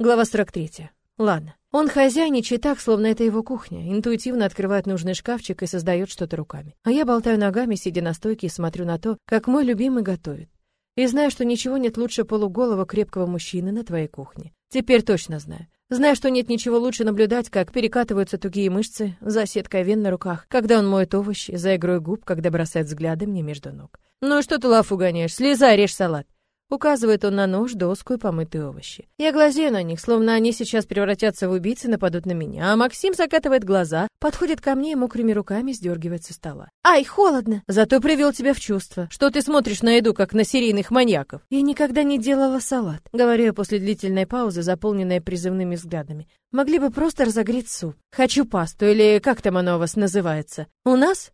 Глава 43. Ладно. Он хозяйничает так, словно это его кухня, интуитивно открывает нужный шкафчик и создает что-то руками. А я болтаю ногами, сидя на стойке и смотрю на то, как мой любимый готовит. И знаю, что ничего нет лучше полуголого крепкого мужчины на твоей кухне. Теперь точно знаю. Знаю, что нет ничего лучше наблюдать, как перекатываются тугие мышцы, за сеткой вен на руках, когда он моет овощи, за игрой губ, когда бросает взгляды мне между ног. «Ну и что ты лафу гоняешь? Слезай, режь салат!» Указывает он на нож, доску и помытые овощи. Я глазею на них, словно они сейчас превратятся в убийцы и нападут на меня. А Максим закатывает глаза, подходит ко мне и мокрыми руками сдергивает со стола. «Ай, холодно!» «Зато привел тебя в чувство. Что ты смотришь на еду, как на серийных маньяков?» «Я никогда не делала салат», — говорю после длительной паузы, заполненной призывными взглядами. «Могли бы просто разогреть суп. Хочу пасту, или как там оно у вас называется? У нас?»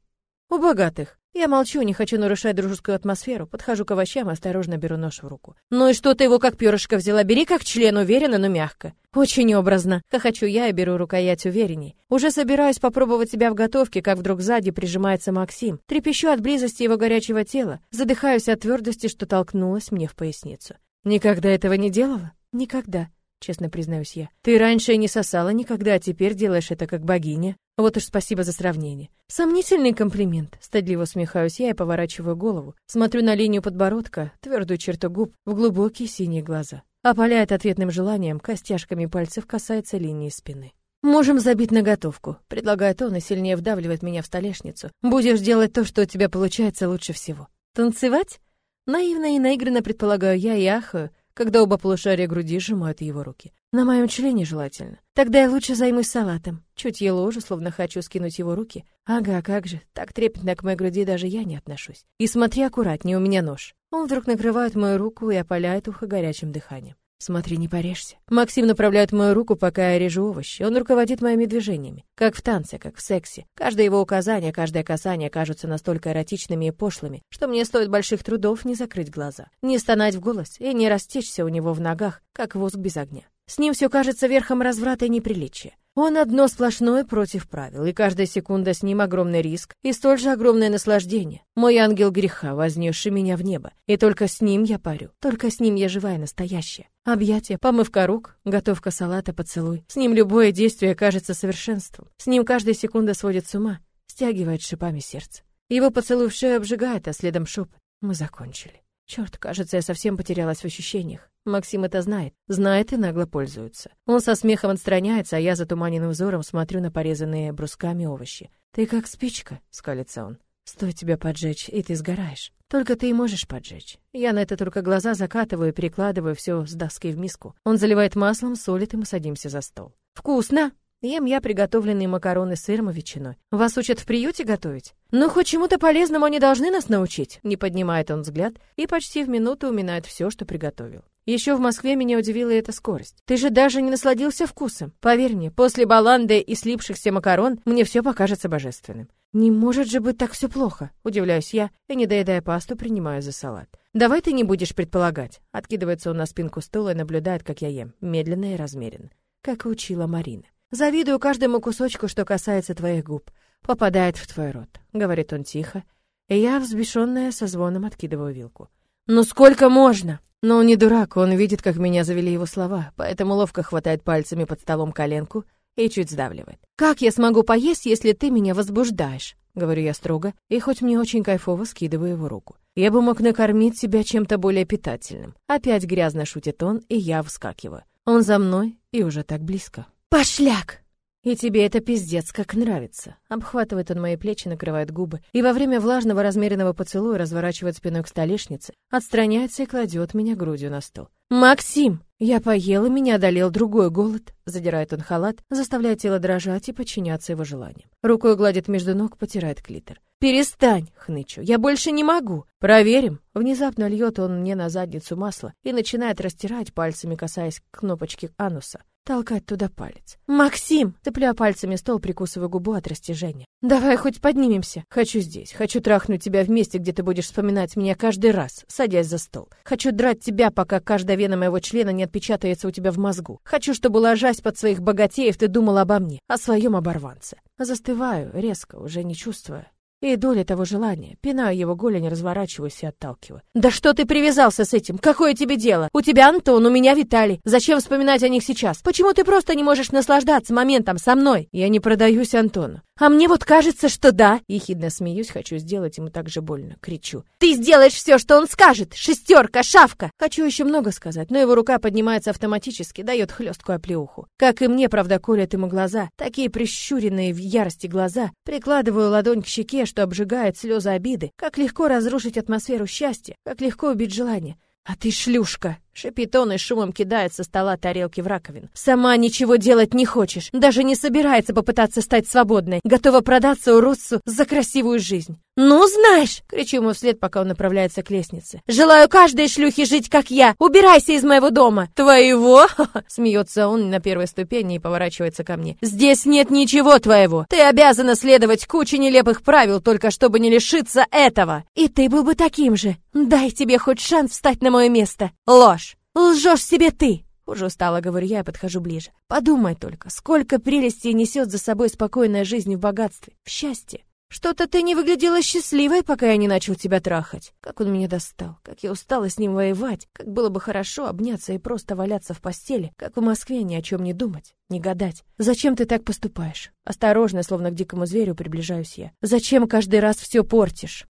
«У богатых». Я молчу, не хочу нарушать дружескую атмосферу, подхожу к овощам и осторожно беру нож в руку. «Ну и что ты его как перышко взяла? Бери как член, уверенно, но мягко». «Очень образно». Хохочу я и беру рукоять уверенней. Уже собираюсь попробовать себя в готовке, как вдруг сзади прижимается Максим. Трепещу от близости его горячего тела, задыхаюсь от твердости, что толкнулась мне в поясницу. «Никогда этого не делала?» «Никогда», честно признаюсь я. Ты раньше не сосала никогда, а теперь делаешь это как богиня. Вот уж спасибо за сравнение. Сомнительный комплимент. Стыдливо усмехаюсь я и поворачиваю голову. Смотрю на линию подбородка, твердую черту губ, в глубокие синие глаза. Опаляет ответным желанием, костяшками пальцев касается линии спины. «Можем забить на готовку», — предлагает он и сильнее вдавливает меня в столешницу. «Будешь делать то, что у тебя получается лучше всего». «Танцевать?» Наивно и наигранно предполагаю я и ахаю, когда оба полушария груди сжимают его руки. На моем члене желательно. Тогда я лучше займусь салатом. Чуть еложу, словно хочу скинуть его руки. Ага, как же, так трепетно к моей груди даже я не отношусь. И смотри аккуратнее, у меня нож. Он вдруг накрывает мою руку и опаляет ухо горячим дыханием. Смотри, не порежься. Максим направляет мою руку, пока я режу овощи. Он руководит моими движениями. Как в танце, как в сексе. Каждое его указание, каждое касание кажутся настолько эротичными и пошлыми, что мне стоит больших трудов не закрыть глаза, не стонать в голос и не растечься у него в ногах, как воск без огня. С ним все кажется верхом разврата и неприличия. Он одно сплошное против правил, и каждая секунда с ним огромный риск и столь же огромное наслаждение. Мой ангел греха, вознесший меня в небо, и только с ним я парю, только с ним я живая настоящая. Объятия, помывка рук, готовка салата, поцелуй. С ним любое действие кажется совершенством. С ним каждая секунда сводит с ума, стягивает шипами сердце. Его поцелуй в шею обжигает, а следом шепот. Мы закончили. Черт, кажется, я совсем потерялась в ощущениях. Максим это знает. Знает и нагло пользуется. Он со смехом отстраняется, а я затуманенным взором смотрю на порезанные брусками овощи. «Ты как спичка», — скалится он. «Стоит тебя поджечь, и ты сгораешь. Только ты и можешь поджечь». Я на это только глаза закатываю и перекладываю все с доски в миску. Он заливает маслом, солит, и мы садимся за стол. «Вкусно!» Ем я приготовленные макароны с сыром и ветчиной. Вас учат в приюте готовить? Ну, хоть чему-то полезному они должны нас научить. Не поднимает он взгляд и почти в минуту уминает все, что приготовил. Еще в Москве меня удивила эта скорость. Ты же даже не насладился вкусом. Поверь мне, после баланды и слипшихся макарон мне все покажется божественным. Не может же быть так все плохо, удивляюсь я и, не доедая пасту, принимаю за салат. Давай ты не будешь предполагать. Откидывается он на спинку стула и наблюдает, как я ем, медленно и размеренно, как и учила Марина. Завидую каждому кусочку, что касается твоих губ. Попадает в твой рот, говорит он тихо, и я, взбешенная, со звоном откидываю вилку. Ну сколько можно? Но он не дурак, он видит, как меня завели его слова, поэтому ловко хватает пальцами под столом коленку и чуть сдавливает. Как я смогу поесть, если ты меня возбуждаешь? говорю я строго, и хоть мне очень кайфово, скидываю его руку. Я бы мог накормить себя чем-то более питательным. Опять грязно шутит он, и я вскакиваю. Он за мной и уже так близко. «Пошляк!» «И тебе это пиздец как нравится!» Обхватывает он мои плечи, накрывает губы, и во время влажного размеренного поцелуя разворачивает спиной к столешнице, отстраняется и кладет меня грудью на стол. «Максим!» Я поел, и меня одолел другой голод. Задирает он халат, заставляя тело дрожать и подчиняться его желаниям. Рукой гладит между ног, потирает клитор. «Перестань!» — хнычу. «Я больше не могу!» «Проверим!» Внезапно льет он мне на задницу масло и начинает растирать пальцами, касаясь кнопочки ануса толкать туда палец. «Максим!» Цепляю пальцами стол, прикусывая губу от растяжения. «Давай хоть поднимемся. Хочу здесь. Хочу трахнуть тебя в месте, где ты будешь вспоминать меня каждый раз, садясь за стол. Хочу драть тебя, пока каждая вена моего члена не отпечатается у тебя в мозгу. Хочу, чтобы, ложась под своих богатеев, ты думал обо мне, о своем оборванце. Застываю, резко, уже не чувствуя. И доля того желания. Пинаю его голень, разворачиваюсь и отталкиваю. «Да что ты привязался с этим? Какое тебе дело? У тебя Антон, у меня Виталий. Зачем вспоминать о них сейчас? Почему ты просто не можешь наслаждаться моментом со мной? Я не продаюсь Антону. А мне вот кажется, что да. Ехидно смеюсь, хочу сделать ему так же больно. Кричу. Ты сделаешь все, что он скажет. Шестерка, шавка. Хочу еще много сказать, но его рука поднимается автоматически, дает хлесткую оплеуху. Как и мне, правда, колят ему глаза. Такие прищуренные в ярости глаза. Прикладываю ладонь к щеке, что обжигает слезы обиды. Как легко разрушить атмосферу счастья. Как легко убить желание. А ты шлюшка. Шипит он и шумом кидает со стола тарелки в раковину. Сама ничего делать не хочешь, даже не собирается попытаться стать свободной, готова продаться уродцу за красивую жизнь. «Ну, знаешь!» — кричу ему вслед, пока он направляется к лестнице. «Желаю каждой шлюхе жить, как я! Убирайся из моего дома!» «Твоего?» — смеется он на первой ступени и поворачивается ко мне. «Здесь нет ничего твоего! Ты обязана следовать куче нелепых правил, только чтобы не лишиться этого!» «И ты был бы таким же! Дай тебе хоть шанс встать на мое место!» «Ложь!» Лжешь себе ты!» Уже устала, говорю я и подхожу ближе. Подумай только, сколько прелестей несет за собой спокойная жизнь в богатстве, в счастье. Что-то ты не выглядела счастливой, пока я не начал тебя трахать. Как он меня достал, как я устала с ним воевать, как было бы хорошо обняться и просто валяться в постели, как в Москве ни о чем не думать, не гадать. Зачем ты так поступаешь? Осторожно, словно к дикому зверю, приближаюсь я. Зачем каждый раз все портишь?